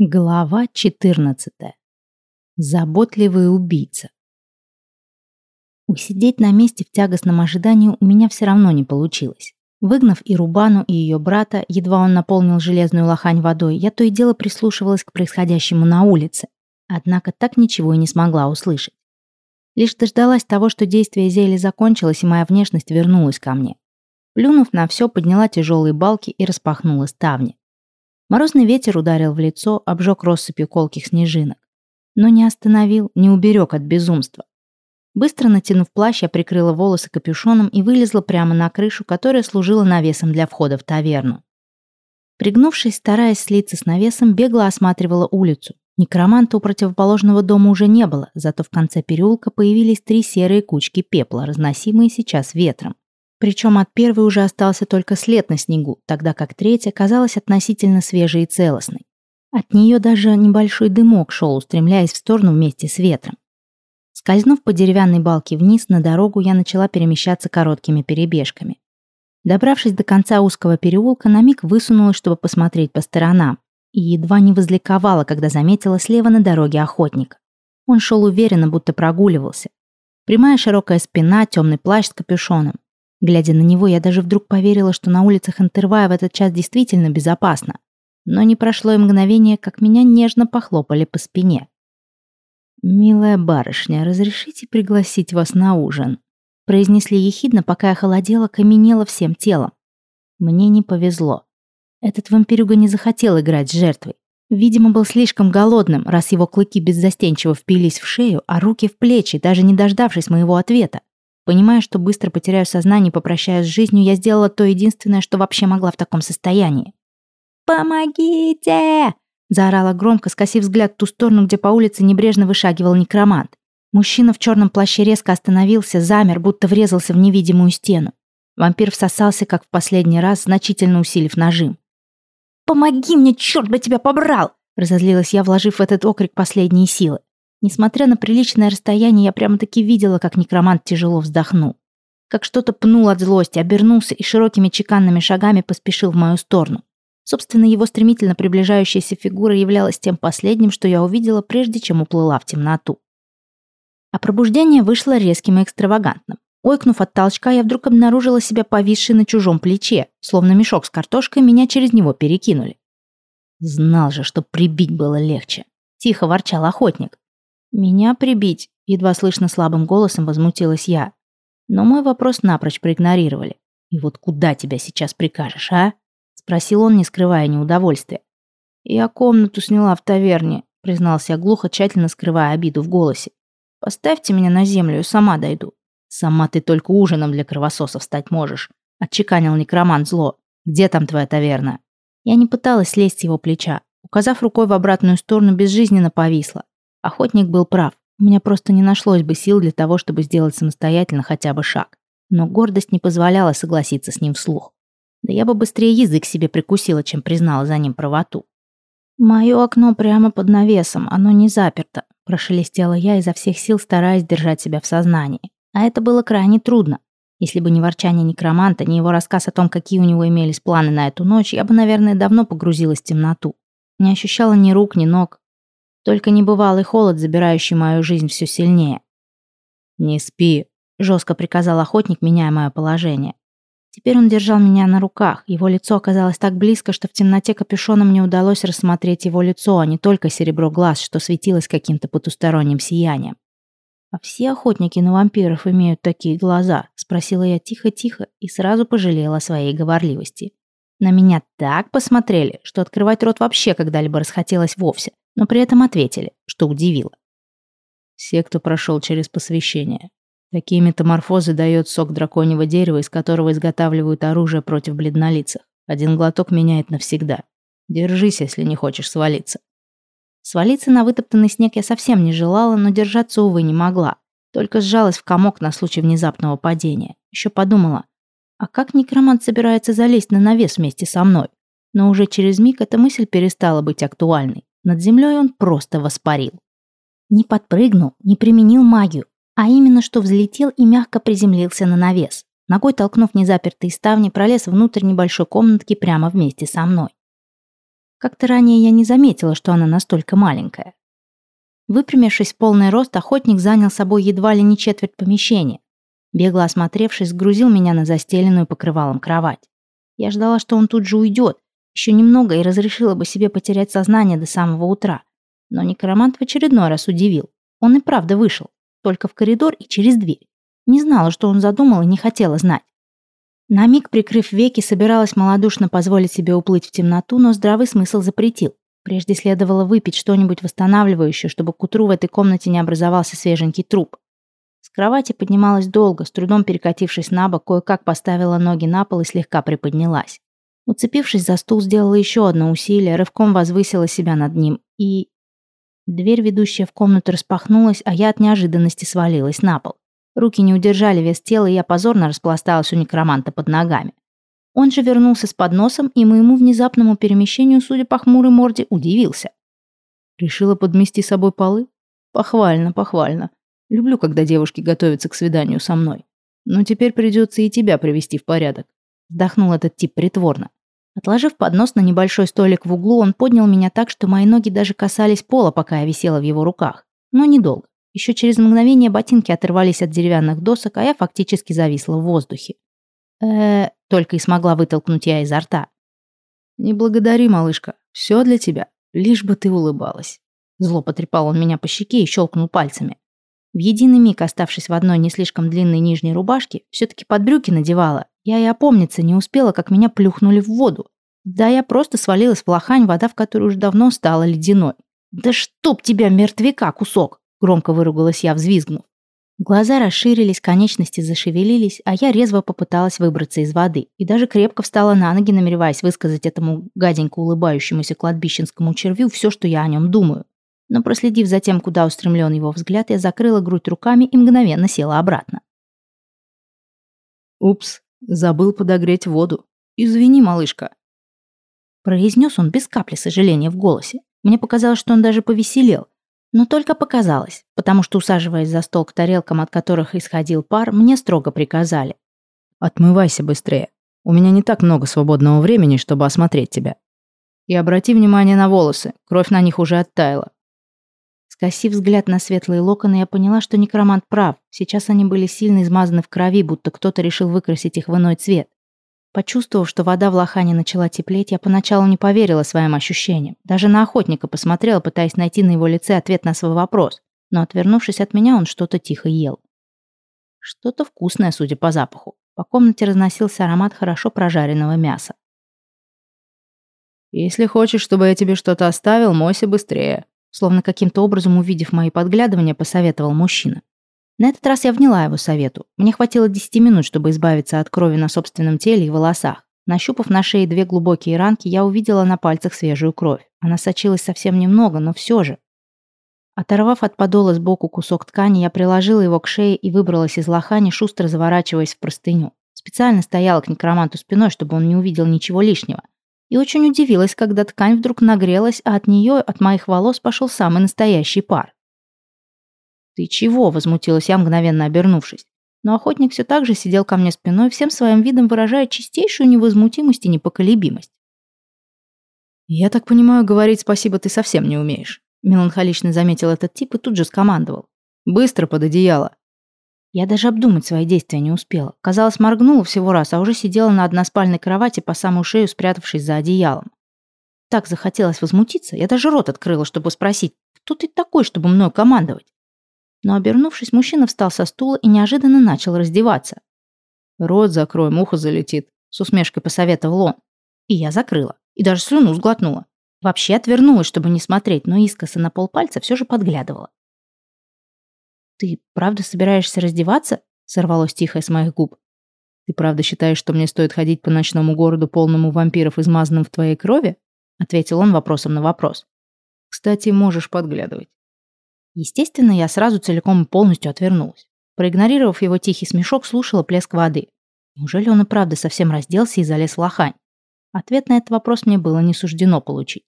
Глава 14. Заботливый убийца. Усидеть на месте в тягостном ожидании у меня все равно не получилось. Выгнав и Рубану, и ее брата, едва он наполнил железную лохань водой, я то и дело прислушивалась к происходящему на улице. Однако так ничего и не смогла услышать. Лишь дождалась того, что действие зелья закончилось, и моя внешность вернулась ко мне. Плюнув на все, подняла тяжелые балки и распахнула ставни. Морозный ветер ударил в лицо, обжег россыпью колких снежинок. Но не остановил, не уберег от безумства. Быстро натянув плащ, я прикрыла волосы капюшоном и вылезла прямо на крышу, которая служила навесом для входа в таверну. Пригнувшись, стараясь слиться с навесом, бегло осматривала улицу. Некроманта у противоположного дома уже не было, зато в конце переулка появились три серые кучки пепла, разносимые сейчас ветром. Причем от первой уже остался только след на снегу, тогда как третья казалась относительно свежей и целостной. От нее даже небольшой дымок шел, устремляясь в сторону вместе с ветром. Скользнув по деревянной балке вниз, на дорогу я начала перемещаться короткими перебежками. Добравшись до конца узкого переулка, на миг высунулась, чтобы посмотреть по сторонам, и едва не возликовала, когда заметила слева на дороге охотника. Он шел уверенно, будто прогуливался. Прямая широкая спина, темный плащ с капюшоном. Глядя на него, я даже вдруг поверила, что на улицах Интервая в этот час действительно безопасно. Но не прошло и мгновение, как меня нежно похлопали по спине. «Милая барышня, разрешите пригласить вас на ужин?» произнесли ехидно, пока я холодела, каменела всем телом. Мне не повезло. Этот вампирюга не захотел играть с жертвой. Видимо, был слишком голодным, раз его клыки беззастенчиво впились в шею, а руки в плечи, даже не дождавшись моего ответа. Понимая, что быстро потеряю сознание и попрощаюсь с жизнью, я сделала то единственное, что вообще могла в таком состоянии. «Помогите!» – заорала громко, скосив взгляд в ту сторону, где по улице небрежно вышагивал некромант. Мужчина в черном плаще резко остановился, замер, будто врезался в невидимую стену. Вампир всосался, как в последний раз, значительно усилив нажим. «Помоги мне, черт бы тебя побрал!» – разозлилась я, вложив в этот окрик последние силы. Несмотря на приличное расстояние, я прямо-таки видела, как некромант тяжело вздохнул. Как что-то пнул от злости, обернулся и широкими чеканными шагами поспешил в мою сторону. Собственно, его стремительно приближающаяся фигура являлась тем последним, что я увидела, прежде чем уплыла в темноту. А пробуждение вышло резким и экстравагантным. Ойкнув от толчка, я вдруг обнаружила себя повисшей на чужом плече, словно мешок с картошкой меня через него перекинули. Знал же, что прибить было легче. Тихо ворчал охотник. «Меня прибить?» — едва слышно слабым голосом возмутилась я. Но мой вопрос напрочь проигнорировали. «И вот куда тебя сейчас прикажешь, а?» — спросил он, не скрывая неудовольствия. «Я комнату сняла в таверне», — признался я глухо, тщательно скрывая обиду в голосе. «Поставьте меня на землю, сама дойду». «Сама ты только ужином для кровососов стать можешь», — отчеканил некромант зло. «Где там твоя таверна?» Я не пыталась слезть с его плеча. Указав рукой в обратную сторону, безжизненно повисла. Охотник был прав. У меня просто не нашлось бы сил для того, чтобы сделать самостоятельно хотя бы шаг. Но гордость не позволяла согласиться с ним вслух. Да я бы быстрее язык себе прикусила, чем признала за ним правоту. «Мое окно прямо под навесом, оно не заперто», – прошелестела я изо всех сил, стараясь держать себя в сознании. А это было крайне трудно. Если бы не ворчание некроманта, не его рассказ о том, какие у него имелись планы на эту ночь, я бы, наверное, давно погрузилась в темноту. Не ощущала ни рук, ни ног, только небывалый холод, забирающий мою жизнь все сильнее. «Не спи», — жестко приказал охотник, меняя мое положение. Теперь он держал меня на руках. Его лицо оказалось так близко, что в темноте капюшона мне удалось рассмотреть его лицо, а не только серебро глаз, что светилось каким-то потусторонним сиянием. «А все охотники на вампиров имеют такие глаза?» — спросила я тихо-тихо и сразу пожалела о своей говорливости. На меня так посмотрели, что открывать рот вообще когда-либо расхотелось вовсе но при этом ответили, что удивило. Все, кто прошел через посвящение. Такие метаморфозы дает сок драконьего дерева, из которого изготавливают оружие против бледнолицых. Один глоток меняет навсегда. Держись, если не хочешь свалиться. Свалиться на вытоптанный снег я совсем не желала, но держаться, увы, не могла. Только сжалась в комок на случай внезапного падения. Еще подумала, а как некромант собирается залезть на навес вместе со мной? Но уже через миг эта мысль перестала быть актуальной. Над землей он просто воспарил. Не подпрыгнул, не применил магию, а именно что взлетел и мягко приземлился на навес. Ногой толкнув незапертые ставни, пролез внутрь небольшой комнатки прямо вместе со мной. Как-то ранее я не заметила, что она настолько маленькая. Выпрямившись в полный рост, охотник занял собой едва ли не четверть помещения. Бегло осмотревшись, сгрузил меня на застеленную покрывалом кровать. Я ждала, что он тут же уйдет, еще немного и разрешила бы себе потерять сознание до самого утра. Но некромант в очередной раз удивил. Он и правда вышел, только в коридор и через дверь. Не знала, что он задумал и не хотела знать. На миг, прикрыв веки, собиралась малодушно позволить себе уплыть в темноту, но здравый смысл запретил. Прежде следовало выпить что-нибудь восстанавливающее, чтобы к утру в этой комнате не образовался свеженький труп. С кровати поднималась долго, с трудом перекатившись на бок, кое-как поставила ноги на пол и слегка приподнялась. Уцепившись за стул, сделала еще одно усилие, рывком возвысила себя над ним и... Дверь, ведущая в комнату, распахнулась, а я от неожиданности свалилась на пол. Руки не удержали вес тела, и я позорно распласталась у некроманта под ногами. Он же вернулся с подносом, и моему внезапному перемещению, судя по хмурой морде, удивился. Решила подмести собой полы? Похвально, похвально. Люблю, когда девушки готовятся к свиданию со мной. Но теперь придется и тебя привести в порядок. Вздохнул этот тип притворно. Отложив поднос на небольшой столик в углу, он поднял меня так, что мои ноги даже касались пола, пока я висела в его руках. Но недолго. Еще через мгновение ботинки оторвались от деревянных досок, а я фактически зависла в воздухе. э только и смогла вытолкнуть я изо рта. «Не благодари, малышка. Все для тебя. Лишь бы ты улыбалась». Зло потрепал он меня по щеке и щелкнул пальцами. В единый миг, оставшись в одной не слишком длинной нижней рубашке, все-таки под брюки надевала. Я и опомниться не успела, как меня плюхнули в воду. Да я просто свалилась в лохань, вода в которой уже давно стала ледяной. «Да чтоб тебя, мертвяка, кусок!» Громко выругалась я, взвизгнув. Глаза расширились, конечности зашевелились, а я резво попыталась выбраться из воды и даже крепко встала на ноги, намереваясь высказать этому гаденько улыбающемуся кладбищенскому червю все, что я о нем думаю. Но проследив за тем, куда устремлен его взгляд, я закрыла грудь руками и мгновенно села обратно. «Упс, забыл подогреть воду. Извини, малышка». Произнес он без капли сожаления в голосе. Мне показалось, что он даже повеселел, но только показалось, потому что, усаживаясь за стол к тарелкам, от которых исходил пар, мне строго приказали. «Отмывайся быстрее. У меня не так много свободного времени, чтобы осмотреть тебя. И обрати внимание на волосы, кровь на них уже оттаяла». Скосив взгляд на светлые локоны, я поняла, что некромант прав. Сейчас они были сильно измазаны в крови, будто кто-то решил выкрасить их в иной цвет. Почувствовав, что вода в лохане начала теплеть, я поначалу не поверила своим ощущениям. Даже на охотника посмотрела, пытаясь найти на его лице ответ на свой вопрос. Но, отвернувшись от меня, он что-то тихо ел. Что-то вкусное, судя по запаху. По комнате разносился аромат хорошо прожаренного мяса. «Если хочешь, чтобы я тебе что-то оставил, мойся быстрее», словно каким-то образом увидев мои подглядывания, посоветовал мужчина. На этот раз я вняла его совету. Мне хватило 10 минут, чтобы избавиться от крови на собственном теле и волосах. Нащупав на шее две глубокие ранки, я увидела на пальцах свежую кровь. Она сочилась совсем немного, но все же. Оторвав от подола сбоку кусок ткани, я приложила его к шее и выбралась из лохани, шустро заворачиваясь в простыню. Специально стояла к некроманту спиной, чтобы он не увидел ничего лишнего. И очень удивилась, когда ткань вдруг нагрелась, а от нее, от моих волос, пошел самый настоящий пар. «Ты чего?» – возмутилась я, мгновенно обернувшись. Но охотник все так же сидел ко мне спиной, всем своим видом выражая чистейшую невозмутимость и непоколебимость. «Я так понимаю, говорить спасибо ты совсем не умеешь», – меланхолично заметил этот тип и тут же скомандовал. «Быстро под одеяло». Я даже обдумать свои действия не успела. Казалось, моргнула всего раз, а уже сидела на односпальной кровати по самую шею, спрятавшись за одеялом. Так захотелось возмутиться, я даже рот открыла, чтобы спросить, кто ты такой, чтобы мною командовать? Но, обернувшись, мужчина встал со стула и неожиданно начал раздеваться. «Рот закрой, муха залетит», — с усмешкой посоветовал он. И я закрыла. И даже слюну сглотнула. Вообще отвернулась, чтобы не смотреть, но искоса на полпальца все же подглядывала. «Ты правда собираешься раздеваться?» — сорвалось тихо с моих губ. «Ты правда считаешь, что мне стоит ходить по ночному городу, полному вампиров, измазанным в твоей крови?» — ответил он вопросом на вопрос. «Кстати, можешь подглядывать. Естественно, я сразу целиком и полностью отвернулась. Проигнорировав его тихий смешок, слушала плеск воды. Неужели он и правда совсем разделся и залез в лохань? Ответ на этот вопрос мне было не суждено получить.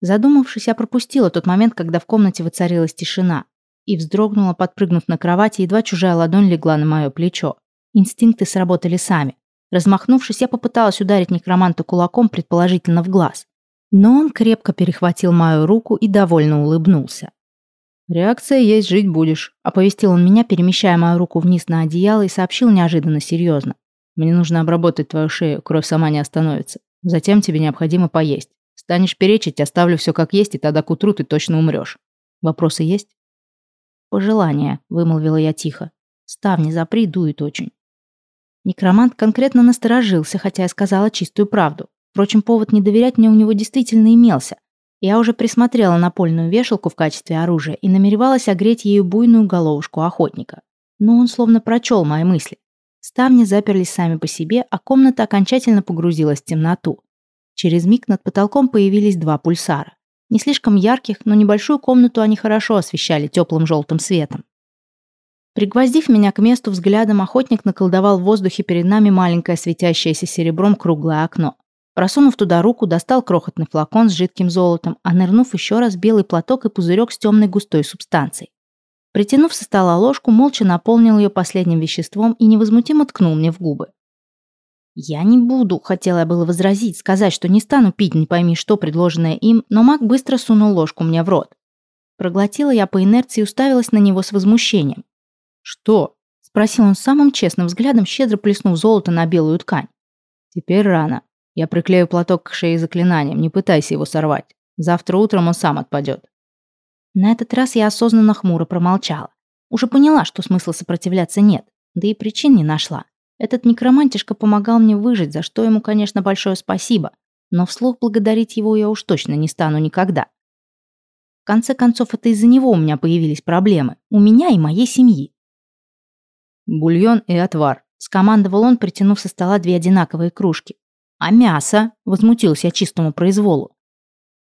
Задумавшись, я пропустила тот момент, когда в комнате воцарилась тишина, и вздрогнула, подпрыгнув на кровати, едва чужая ладонь легла на мое плечо. Инстинкты сработали сами. Размахнувшись, я попыталась ударить некроманта кулаком, предположительно в глаз. Но он крепко перехватил мою руку и довольно улыбнулся. «Реакция есть, жить будешь», — оповестил он меня, перемещая мою руку вниз на одеяло и сообщил неожиданно серьезно. «Мне нужно обработать твою шею, кровь сама не остановится. Затем тебе необходимо поесть. Станешь перечить, оставлю все как есть, и тогда к утру ты точно умрешь. Вопросы есть?» «Пожелание», — вымолвила я тихо. «Ставни запри, дует очень». Некромант конкретно насторожился, хотя я сказала чистую правду. Впрочем, повод не доверять мне у него действительно имелся. Я уже присмотрела напольную вешалку в качестве оружия и намеревалась огреть ею буйную головушку охотника. Но он словно прочел мои мысли. Ставни заперлись сами по себе, а комната окончательно погрузилась в темноту. Через миг над потолком появились два пульсара. Не слишком ярких, но небольшую комнату они хорошо освещали теплым желтым светом. Пригвоздив меня к месту взглядом, охотник наколдовал в воздухе перед нами маленькое светящееся серебром круглое окно. Просунув туда руку, достал крохотный флакон с жидким золотом, а нырнув еще раз белый платок и пузырек с темной густой субстанцией. Притянув со стола ложку, молча наполнил ее последним веществом и невозмутимо ткнул мне в губы. «Я не буду», — хотела я было возразить, сказать, что не стану пить не пойми что, предложенное им, но маг быстро сунул ложку мне в рот. Проглотила я по инерции и уставилась на него с возмущением. «Что?» — спросил он самым честным взглядом, щедро плеснув золото на белую ткань. «Теперь рано. Я приклею платок к шее заклинанием, не пытайся его сорвать. Завтра утром он сам отпадет». На этот раз я осознанно хмуро промолчала. Уже поняла, что смысла сопротивляться нет, да и причин не нашла. Этот некромантишка помогал мне выжить, за что ему, конечно, большое спасибо, но вслух благодарить его я уж точно не стану никогда. В конце концов, это из-за него у меня появились проблемы. У меня и моей семьи. «Бульон и отвар», — скомандовал он, притянув со стола две одинаковые кружки. «А мясо?» — возмутился я чистому произволу.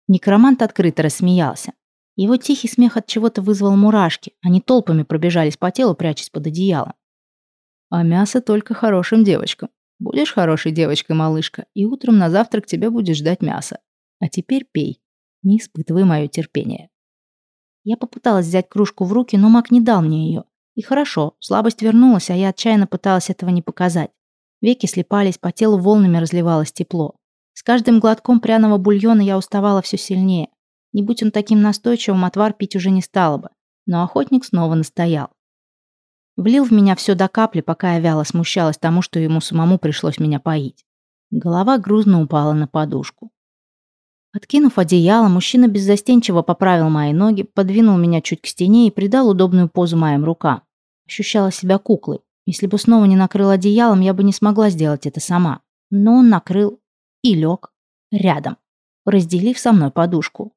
Некромант открыто рассмеялся. Его тихий смех от чего-то вызвал мурашки. Они толпами пробежались по телу, прячась под одеялом. А мясо только хорошим девочкам. Будешь хорошей девочкой, малышка, и утром на завтрак тебя будет ждать мясо. А теперь пей. Не испытывай мое терпение. Я попыталась взять кружку в руки, но маг не дал мне ее. И хорошо, слабость вернулась, а я отчаянно пыталась этого не показать. Веки слепались, по телу волнами разливалось тепло. С каждым глотком пряного бульона я уставала все сильнее. Не будь он таким настойчивым, отвар пить уже не стало бы. Но охотник снова настоял. Влил в меня все до капли, пока я вяло смущалась тому, что ему самому пришлось меня поить. Голова грузно упала на подушку. Откинув одеяло, мужчина беззастенчиво поправил мои ноги, подвинул меня чуть к стене и придал удобную позу моим рукам. Ощущала себя куклой. Если бы снова не накрыл одеялом, я бы не смогла сделать это сама. Но он накрыл и лег рядом, разделив со мной подушку.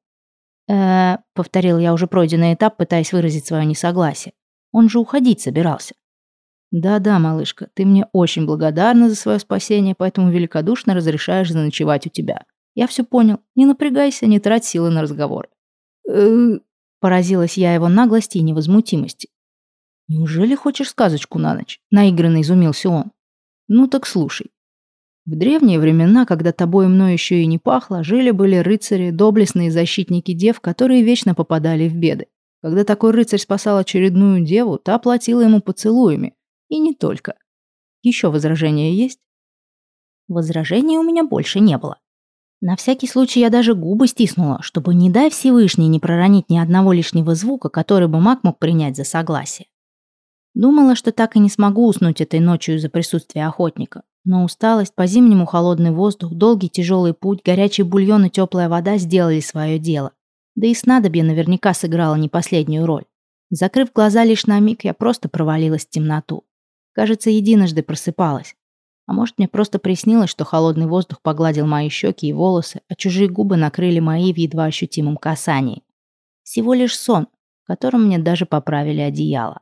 э повторил я уже пройденный этап, пытаясь выразить свое несогласие. Он же уходить собирался. Да-да, малышка, ты мне очень благодарна за свое спасение, поэтому великодушно разрешаешь заночевать у тебя. Я все понял. Не напрягайся, не трать силы на разговор. Э, поразилась я его наглости и невозмутимости. Неужели хочешь сказочку на ночь? Наигранно изумился он. Ну так слушай. В древние времена, когда тобой и мной еще и не пахло, жили-были рыцари, доблестные защитники дев, которые вечно попадали в беды. Когда такой рыцарь спасал очередную деву, та платила ему поцелуями. И не только. Еще возражения есть? Возражений у меня больше не было. На всякий случай я даже губы стиснула, чтобы, не дай Всевышний, не проронить ни одного лишнего звука, который бы маг мог принять за согласие. Думала, что так и не смогу уснуть этой ночью из-за присутствия охотника. Но усталость, по-зимнему холодный воздух, долгий тяжелый путь, горячий бульон и теплая вода сделали свое дело. Да и снадобье наверняка сыграло не последнюю роль. Закрыв глаза лишь на миг, я просто провалилась в темноту. Кажется, единожды просыпалась. А может, мне просто приснилось, что холодный воздух погладил мои щеки и волосы, а чужие губы накрыли мои в едва ощутимом касании. Всего лишь сон, в котором мне даже поправили одеяло.